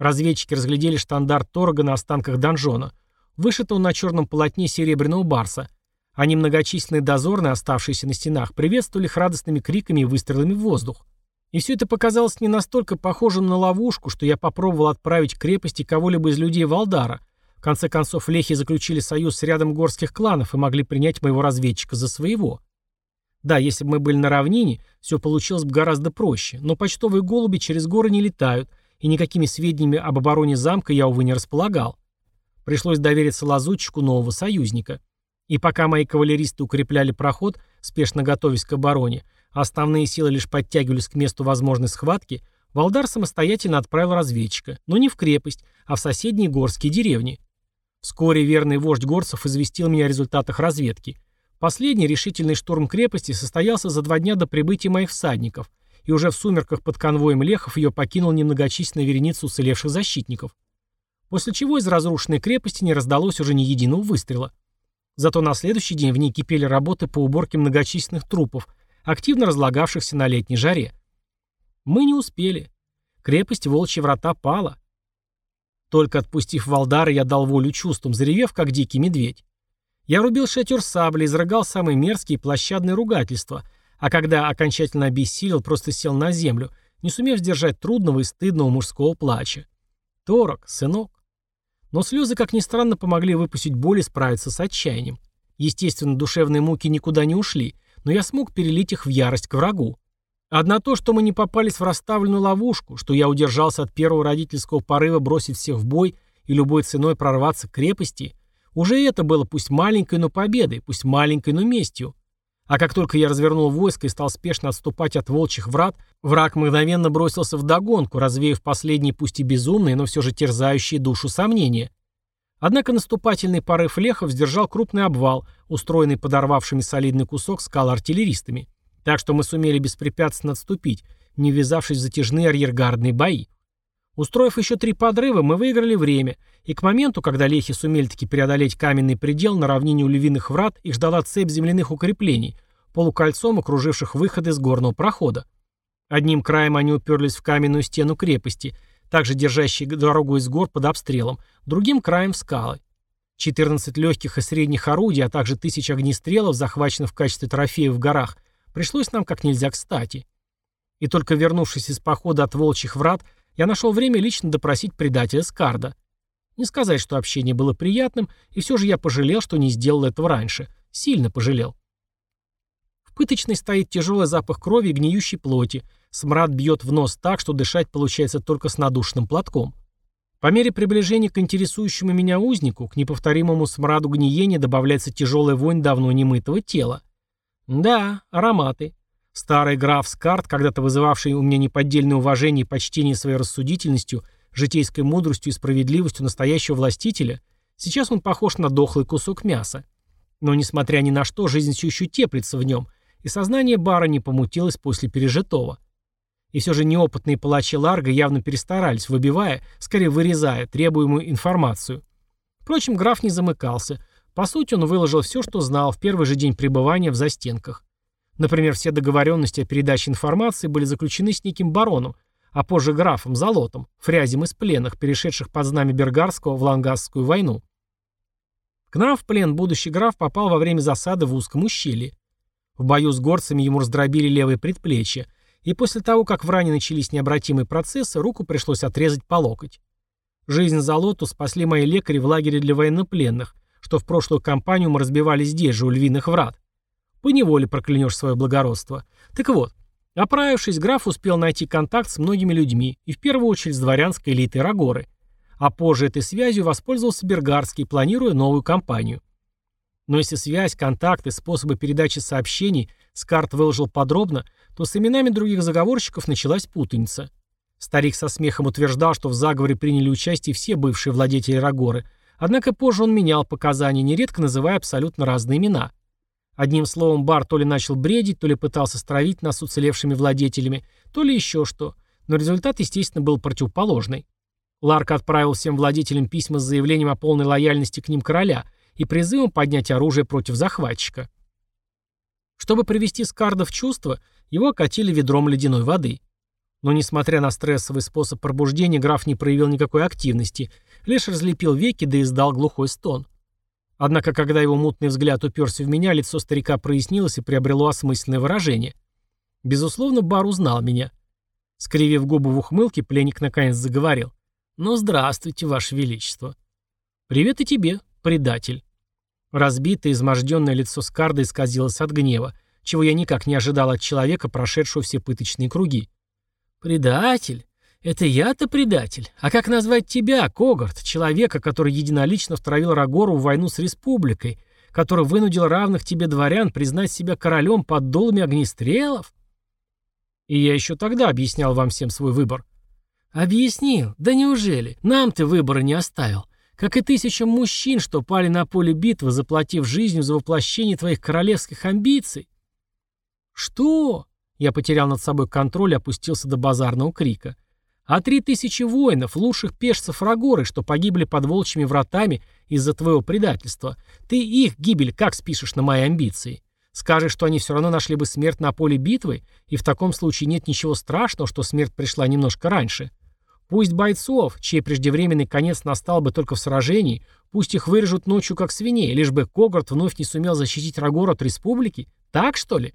S1: Разведчики разглядели штандарт Торога на останках донжона. Вышито он на черном полотне серебряного барса. А немногочисленные дозорные, оставшиеся на стенах, приветствовали их радостными криками и выстрелами в воздух. И все это показалось не настолько похожим на ловушку, что я попробовал отправить к крепости кого-либо из людей Валдара. В конце концов, лехи заключили союз с рядом горских кланов и могли принять моего разведчика за своего. Да, если бы мы были на равнине, все получилось бы гораздо проще, но почтовые голуби через горы не летают, и никакими сведениями об обороне замка я, увы, не располагал. Пришлось довериться лазутчику нового союзника. И пока мои кавалеристы укрепляли проход, спешно готовясь к обороне, основные силы лишь подтягивались к месту возможной схватки, Валдар самостоятельно отправил разведчика, но не в крепость, а в соседние горские деревни. Вскоре верный вождь горцев известил меня о результатах разведки. Последний решительный штурм крепости состоялся за два дня до прибытия моих всадников, и уже в сумерках под конвоем лехов ее покинул немногочисленная вереница уцелевших защитников. После чего из разрушенной крепости не раздалось уже ни единого выстрела. Зато на следующий день в ней кипели работы по уборке многочисленных трупов, активно разлагавшихся на летней жаре. Мы не успели. Крепость Волчьи врата пала. Только отпустив Валдара, я дал волю чувствам, заревев, как дикий медведь. Я рубил шатер саблей, изрыгал самые мерзкие площадные ругательства, а когда окончательно обессилел, просто сел на землю, не сумев сдержать трудного и стыдного мужского плача. Торок, сынок. Но слезы, как ни странно, помогли выпустить боль и справиться с отчаянием. Естественно, душевные муки никуда не ушли, но я смог перелить их в ярость к врагу. Одно то, что мы не попались в расставленную ловушку, что я удержался от первого родительского порыва бросить всех в бой и любой ценой прорваться к крепости, уже это было пусть маленькой, но победой, пусть маленькой, но местью. А как только я развернул войско и стал спешно отступать от волчьих врат, враг мгновенно бросился в догонку, развеяв последние пусть и безумные, но все же терзающие душу сомнения. Однако наступательный порыв лехов сдержал крупный обвал, устроенный подорвавшими солидный кусок скал артиллеристами. Так что мы сумели беспрепятственно отступить, не ввязавшись в затяжные арьергардные бои. Устроив еще три подрыва, мы выиграли время, и к моменту, когда лехи сумели таки преодолеть каменный предел на равнине у львиных врат, их ждала цепь земляных укреплений, полукольцом окруживших выходы из горного прохода. Одним краем они уперлись в каменную стену крепости – также держащий дорогу из гор под обстрелом, другим краем в скалы. 14 легких и средних орудий, а также тысяч огнестрелов, захваченных в качестве трофеев в горах, пришлось нам как нельзя кстати. И только вернувшись из похода от волчьих врат, я нашел время лично допросить предателя Скарда. Не сказать, что общение было приятным, и все же я пожалел, что не сделал этого раньше. Сильно пожалел. В пыточной стоит тяжелый запах крови и гниющей плоти, Смрад бьет в нос так, что дышать получается только с надушенным платком. По мере приближения к интересующему меня узнику, к неповторимому смраду гниения добавляется тяжелая вонь давно немытого тела. Да, ароматы. Старый граф Скарт, когда-то вызывавший у меня неподдельное уважение и почтение своей рассудительностью, житейской мудростью и справедливостью настоящего властителя, сейчас он похож на дохлый кусок мяса. Но, несмотря ни на что, жизнь все еще теплится в нем, и сознание бара не помутилось после пережитого. И все же неопытные палачи Ларга явно перестарались, выбивая, скорее вырезая, требуемую информацию. Впрочем, граф не замыкался. По сути, он выложил все, что знал в первый же день пребывания в застенках. Например, все договоренности о передаче информации были заключены с неким бароном, а позже графом Золотом, фрязем из пленных, перешедших под знамя Бергарского в Лангасскую войну. К нам в плен будущий граф попал во время засады в узком ущелье. В бою с горцами ему раздробили левое предплечье, и после того, как в ране начались необратимые процессы, руку пришлось отрезать по локоть. Жизнь за лоту спасли мои лекари в лагере для военнопленных, что в прошлую кампанию мы разбивали здесь же, у львиных врат. Поневоле проклянешь свое благородство. Так вот, оправившись, граф успел найти контакт с многими людьми, и в первую очередь с дворянской элитой Рагоры. А позже этой связью воспользовался Бергарский, планируя новую кампанию. Но если связь, контакты, способы передачи сообщений Скарт выложил подробно, то с именами других заговорщиков началась путаница. Старик со смехом утверждал, что в заговоре приняли участие все бывшие владетели Рагоры, однако позже он менял показания, нередко называя абсолютно разные имена. Одним словом, Бар то ли начал бредить, то ли пытался стравить нас уцелевшими владетелями, то ли еще что, но результат, естественно, был противоположный. Ларк отправил всем владетелям письма с заявлением о полной лояльности к ним короля и призывом поднять оружие против захватчика. Чтобы привести Скарда в чувство, его окатили ведром ледяной воды. Но несмотря на стрессовый способ пробуждения, граф не проявил никакой активности, лишь разлепил веки да издал глухой стон. Однако, когда его мутный взгляд уперся в меня, лицо старика прояснилось и приобрело осмысленное выражение. Безусловно, Бар узнал меня. Скривив губы в ухмылке, пленник наконец заговорил. «Ну, здравствуйте, Ваше Величество». «Привет и тебе, предатель». Разбитое, изможденное лицо Скарда исказилось от гнева, чего я никак не ожидал от человека, прошедшего все пыточные круги. «Предатель? Это я-то предатель? А как назвать тебя, Когарт, человека, который единолично втравил Рагору в войну с республикой, который вынудил равных тебе дворян признать себя королем под долами огнестрелов?» И я еще тогда объяснял вам всем свой выбор. «Объяснил? Да неужели? Нам ты выбора не оставил. Как и тысячам мужчин, что пали на поле битвы, заплатив жизнью за воплощение твоих королевских амбиций». «Что?» Я потерял над собой контроль и опустился до базарного крика. А три тысячи воинов, лучших пешцев Рагоры, что погибли под волчьими вратами из-за твоего предательства. Ты их гибель как спишешь на мои амбиции? Скажешь, что они все равно нашли бы смерть на поле битвы, и в таком случае нет ничего страшного, что смерть пришла немножко раньше. Пусть бойцов, чей преждевременный конец настал бы только в сражении, пусть их вырежут ночью как свиней, лишь бы Когарт вновь не сумел защитить Рагор от республики. Так, что ли?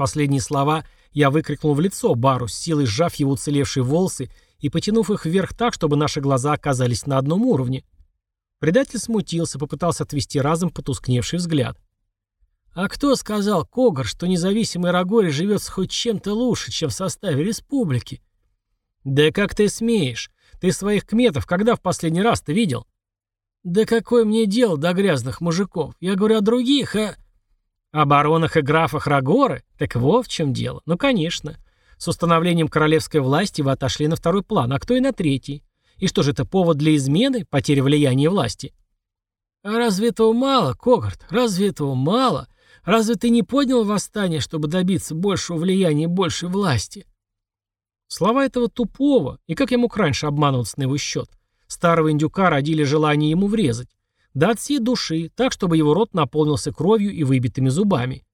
S1: Последние слова я выкрикнул в лицо Бару, с силой сжав его уцелевшие волосы и потянув их вверх так, чтобы наши глаза оказались на одном уровне. Предатель смутился, попытался отвести разом потускневший взгляд. «А кто сказал, Когар, что независимый Рагори живет хоть чем-то лучше, чем в составе республики?» «Да как ты смеешь? Ты своих кметов когда в последний раз ты видел?» «Да какое мне дело до грязных мужиков? Я говорю о других, а...» О баронах и графах Рагоры? Так вот в чем дело. Ну, конечно. С установлением королевской власти вы отошли на второй план, а кто и на третий. И что же это, повод для измены, потери влияния власти? А разве этого мало, Когарт? Разве этого мало? Разве ты не поднял восстание, чтобы добиться большего влияния и большей власти? Слова этого тупого, и как я мог раньше обманываться на его счет? Старого индюка родили желание ему врезать. Да от всей души, так, чтобы его рот наполнился кровью и выбитыми зубами.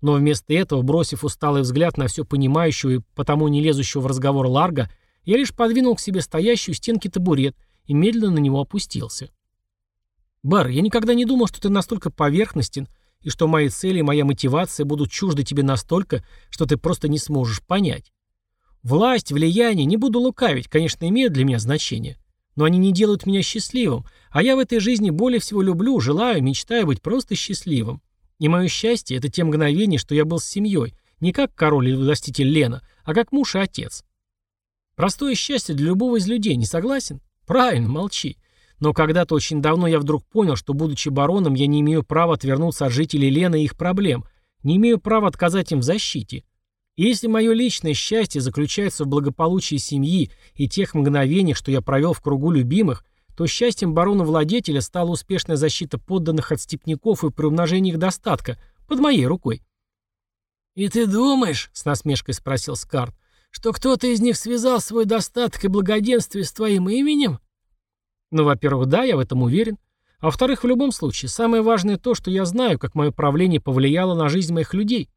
S1: Но вместо этого, бросив усталый взгляд на все понимающего и потому не лезущего в разговор Ларга, я лишь подвинул к себе стоящую стенки табурет и медленно на него опустился. «Бар, я никогда не думал, что ты настолько поверхностен, и что мои цели и моя мотивация будут чужды тебе настолько, что ты просто не сможешь понять. Власть, влияние, не буду лукавить, конечно, имеют для меня значение. Но они не делают меня счастливым, а я в этой жизни более всего люблю, желаю, мечтаю быть просто счастливым. И мое счастье — это те мгновения, что я был с семьей, не как король или властитель Лена, а как муж и отец. Простое счастье для любого из людей, не согласен? Правильно, молчи. Но когда-то очень давно я вдруг понял, что, будучи бароном, я не имею права отвернуться от жителей Лены и их проблем, не имею права отказать им в защите. И если мое личное счастье заключается в благополучии семьи и тех мгновениях, что я провел в кругу любимых, то счастьем барона-владетеля стала успешная защита подданных от степняков и приумножение их достатка под моей рукой. «И ты думаешь, — с насмешкой спросил Скарт, — что кто-то из них связал свой достаток и благоденствие с твоим именем?» «Ну, во-первых, да, я в этом уверен. А во-вторых, в любом случае, самое важное то, что я знаю, как мое правление повлияло на жизнь моих людей.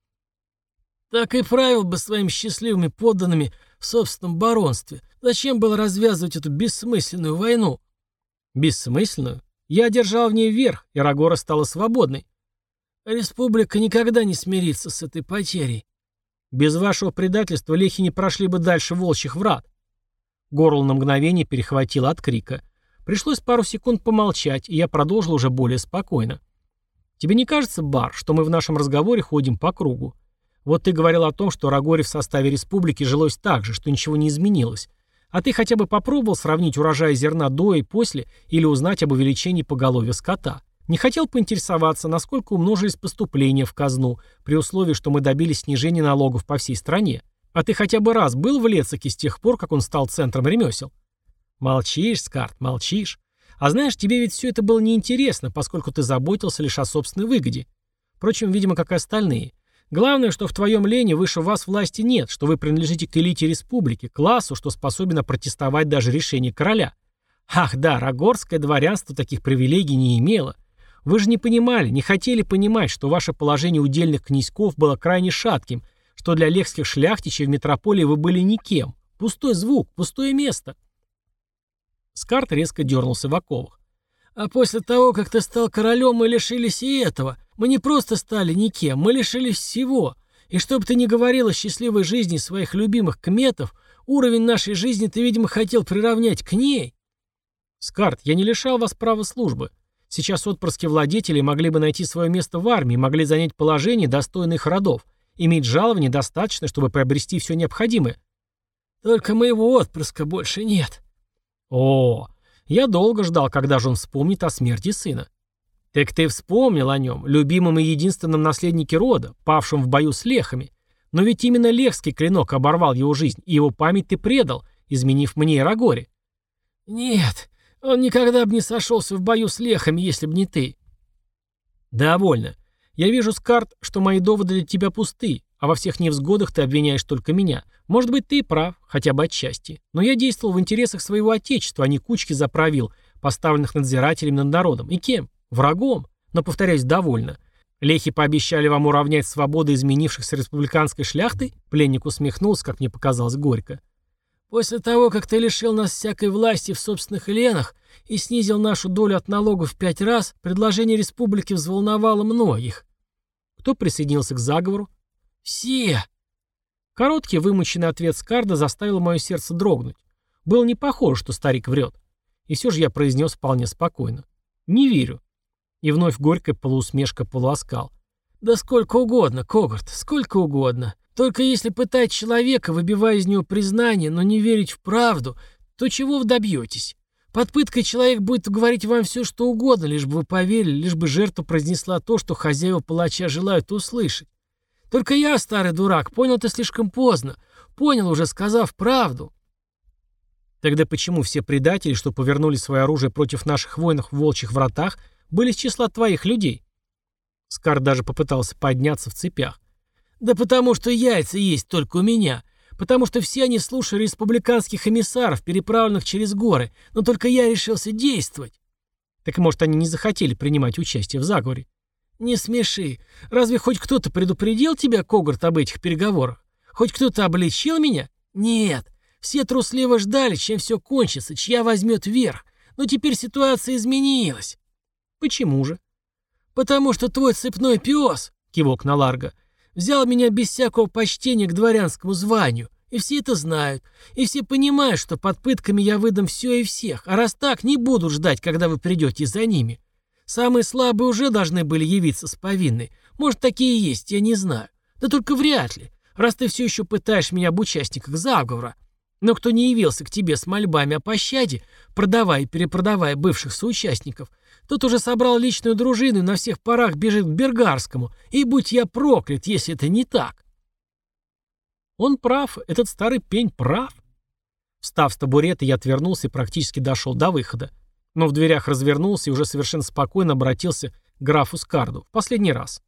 S1: Так и правил бы своими счастливыми подданными в собственном баронстве. Зачем было развязывать эту бессмысленную войну? Бессмысленную? Я одержал в ней верх, и Рагора стала свободной. Республика никогда не смирится с этой потерей. Без вашего предательства лехи не прошли бы дальше волчьих врат. Горло на мгновение перехватило от крика. Пришлось пару секунд помолчать, и я продолжил уже более спокойно. Тебе не кажется, Бар, что мы в нашем разговоре ходим по кругу? Вот ты говорил о том, что Рагоре в составе республики жилось так же, что ничего не изменилось. А ты хотя бы попробовал сравнить урожай зерна до и после или узнать об увеличении поголовья скота? Не хотел поинтересоваться, насколько умножились поступления в казну, при условии, что мы добились снижения налогов по всей стране. А ты хотя бы раз был в Лецаке с тех пор, как он стал центром ремесел? Молчишь, Скарт, молчишь. А знаешь, тебе ведь все это было неинтересно, поскольку ты заботился лишь о собственной выгоде. Впрочем, видимо, как и остальные. Главное, что в твоем лене выше вас власти нет, что вы принадлежите к элите республики, классу, что способен опротестовать даже решение короля. Ах да, рогорское дворянство таких привилегий не имело. Вы же не понимали, не хотели понимать, что ваше положение удельных князьков было крайне шатким, что для лехских шляхтичей в метрополии вы были никем. Пустой звук, пустое место. Скарт резко дернулся в оковах. А после того, как ты стал королем, мы лишились и этого. Мы не просто стали никем, мы лишились всего. И что бы ты ни говорил о счастливой жизни своих любимых кметов, уровень нашей жизни ты, видимо, хотел приравнять к ней. Скарт, я не лишал вас права службы. Сейчас отпрыски владетелей могли бы найти свое место в армии, могли занять положение, достойное их родов, иметь жалование достаточно, чтобы приобрести все необходимое. Только моего отпрыска больше нет. О, я долго ждал, когда же он вспомнит о смерти сына. Так ты вспомнил о нем, любимом и единственном наследнике рода, павшем в бою с лехами. Но ведь именно лехский клинок оборвал его жизнь, и его память ты предал, изменив мне и Рагоре. Нет, он никогда бы не сошелся в бою с лехами, если бы не ты. Довольно. Я вижу с карт, что мои доводы для тебя пусты, а во всех невзгодах ты обвиняешь только меня. Может быть, ты прав, хотя бы отчасти. Но я действовал в интересах своего отечества, а не кучки заправил, поставленных надзирателями над народом. И кем? Врагом. Но, повторяюсь, довольно. Лехи пообещали вам уравнять свободы изменившихся республиканской шляхты? Пленник усмехнулся, как мне показалось, горько. После того, как ты лишил нас всякой власти в собственных ленах и снизил нашу долю от налогов в пять раз, предложение республики взволновало многих. Кто присоединился к заговору? Все. Короткий вымученный ответ Скарда заставил мое сердце дрогнуть. Было не похоже, что старик врет. И все же я произнес вполне спокойно. Не верю. И вновь горькая полуусмешка полуоскал. Да сколько угодно, Когарт, сколько угодно. Только если пытать человека, выбивая из него признание, но не верить в правду, то чего вы добьетесь? Под пыткой человек будет говорить вам все, что угодно, лишь бы вы поверили, лишь бы жертва произнесла то, что хозяева палача желают услышать. Только я, старый дурак, понял это слишком поздно. Понял, уже сказав правду. Тогда почему все предатели, что повернули свое оружие против наших воинов в волчьих вратах, были из числа твоих людей? Скар даже попытался подняться в цепях. Да потому что яйца есть только у меня. Потому что все они слушали республиканских эмиссаров, переправленных через горы. Но только я решился действовать. Так может, они не захотели принимать участие в заговоре? Не смеши. Разве хоть кто-то предупредил тебя, Когарт, об этих переговорах? Хоть кто-то обличил меня? Нет. Все трусливо ждали, чем все кончится, чья возьмет верх. Но теперь ситуация изменилась. Почему же? Потому что твой цепной пес, кивок на Ларго, Взял меня без всякого почтения к дворянскому званию. И все это знают. И все понимают, что под пытками я выдам все и всех. А раз так, не буду ждать, когда вы придете за ними. Самые слабые уже должны были явиться с повинной. Может, такие есть, я не знаю. Да только вряд ли. Раз ты все еще пытаешь меня об участниках заговора. Но кто не явился к тебе с мольбами о пощаде, продавая и перепродавая бывших соучастников, тот уже собрал личную дружину и на всех парах бежит к Бергарскому. И будь я проклят, если это не так. Он прав, этот старый пень прав. Встав с табурета, я отвернулся и практически дошел до выхода. Но в дверях развернулся и уже совершенно спокойно обратился к графу Скарду. В последний раз.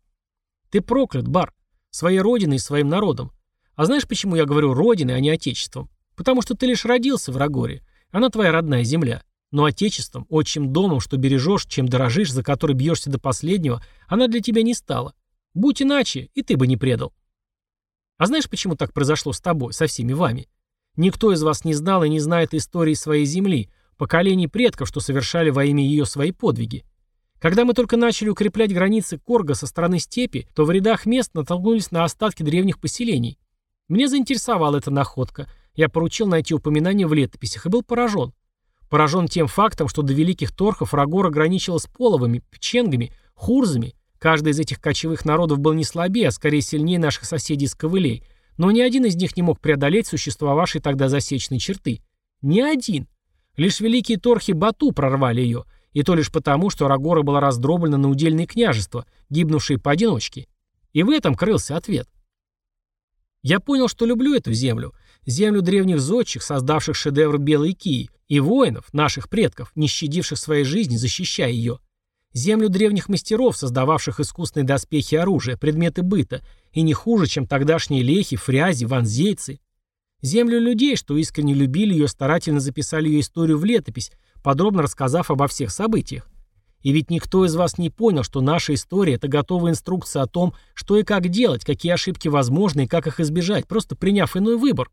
S1: Ты проклят, Бар. Своей родиной и своим народом. А знаешь, почему я говорю родиной, а не отечеством? Потому что ты лишь родился в Рагоре. Она твоя родная земля. Но отечеством, отчим домом, что бережешь, чем дорожишь, за который бьешься до последнего, она для тебя не стала. Будь иначе, и ты бы не предал. А знаешь, почему так произошло с тобой, со всеми вами? Никто из вас не знал и не знает истории своей земли, поколений предков, что совершали во имя ее свои подвиги. Когда мы только начали укреплять границы Корга со стороны степи, то в рядах мест натолкнулись на остатки древних поселений. Мне заинтересовала эта находка. Я поручил найти упоминания в летописях и был поражен. Поражен тем фактом, что до великих торхов Рагор ограничила с половыми, пченгами, хурзами. Каждый из этих кочевых народов был не слабее, а скорее сильнее наших соседей из Ковылей. Но ни один из них не мог преодолеть существовавшие тогда засечные черты. Ни один. Лишь великие торхи Бату прорвали ее, и то лишь потому, что Рагора была раздроблена на удельные княжества, гибнувшие поодиночке. И в этом крылся ответ. Я понял, что люблю эту землю. Землю древних зодчих, создавших шедевр Белой Кии, и воинов, наших предков, не щадивших своей жизни, защищая ее. Землю древних мастеров, создававших искусные доспехи и оружие, предметы быта, и не хуже, чем тогдашние лехи, фрязи, ванзейцы. Землю людей, что искренне любили ее, старательно записали ее историю в летопись, подробно рассказав обо всех событиях. И ведь никто из вас не понял, что наша история – это готовая инструкция о том, что и как делать, какие ошибки возможны и как их избежать, просто приняв иной выбор.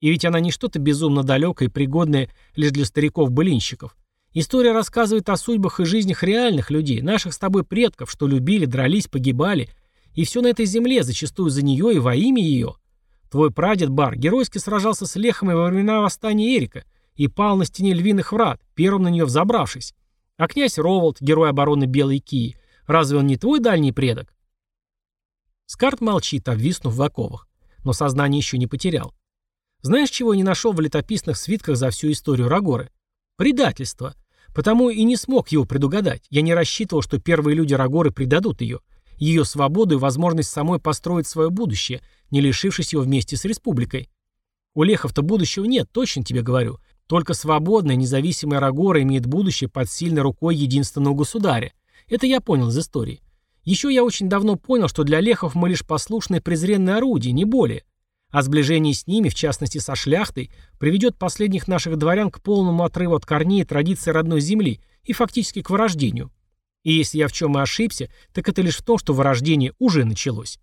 S1: И ведь она не что-то безумно далекое и пригодное лишь для стариков-былинщиков. История рассказывает о судьбах и жизнях реальных людей, наших с тобой предков, что любили, дрались, погибали. И все на этой земле, зачастую за нее и во имя ее. Твой прадед Бар геройски сражался с Лехом во времена восстания Эрика и пал на стене львиных врат, первым на нее взобравшись. А князь Ровалд, герой обороны Белой Кии, разве он не твой дальний предок? Скарт молчит, обвиснув в оковах, но сознание еще не потерял. Знаешь, чего я не нашел в летописных свитках за всю историю Рагоры? Предательство. Потому и не смог его предугадать. Я не рассчитывал, что первые люди Рагоры предадут ее. Ее свободу и возможность самой построить свое будущее, не лишившись его вместе с республикой. У Лехов-то будущего нет, точно тебе говорю. Только свободная, независимая Рагора имеет будущее под сильной рукой единственного государя. Это я понял из истории. Еще я очень давно понял, что для лехов мы лишь послушные презренные орудия, не более. А сближение с ними, в частности со шляхтой, приведет последних наших дворян к полному отрыву от корней и традиций родной земли и фактически к вырождению. И если я в чем и ошибся, так это лишь в том, что вырождение уже началось.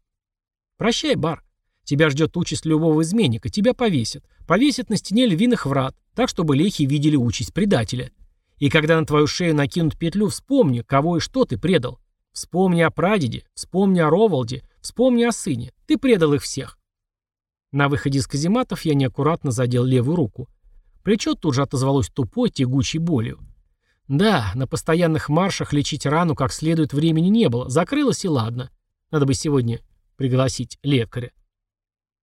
S1: Прощай, бар. Тебя ждет участь любого изменника, тебя повесят. Повесят на стене львиных врат, так, чтобы лехи видели участь предателя. И когда на твою шею накинут петлю, вспомни, кого и что ты предал. Вспомни о прадеде, вспомни о Ровалде, вспомни о сыне. Ты предал их всех. На выходе из казематов я неаккуратно задел левую руку. Плечо тут же отозвалось тупой, тягучей болью. Да, на постоянных маршах лечить рану как следует времени не было. Закрылось и ладно. Надо бы сегодня пригласить лекаря.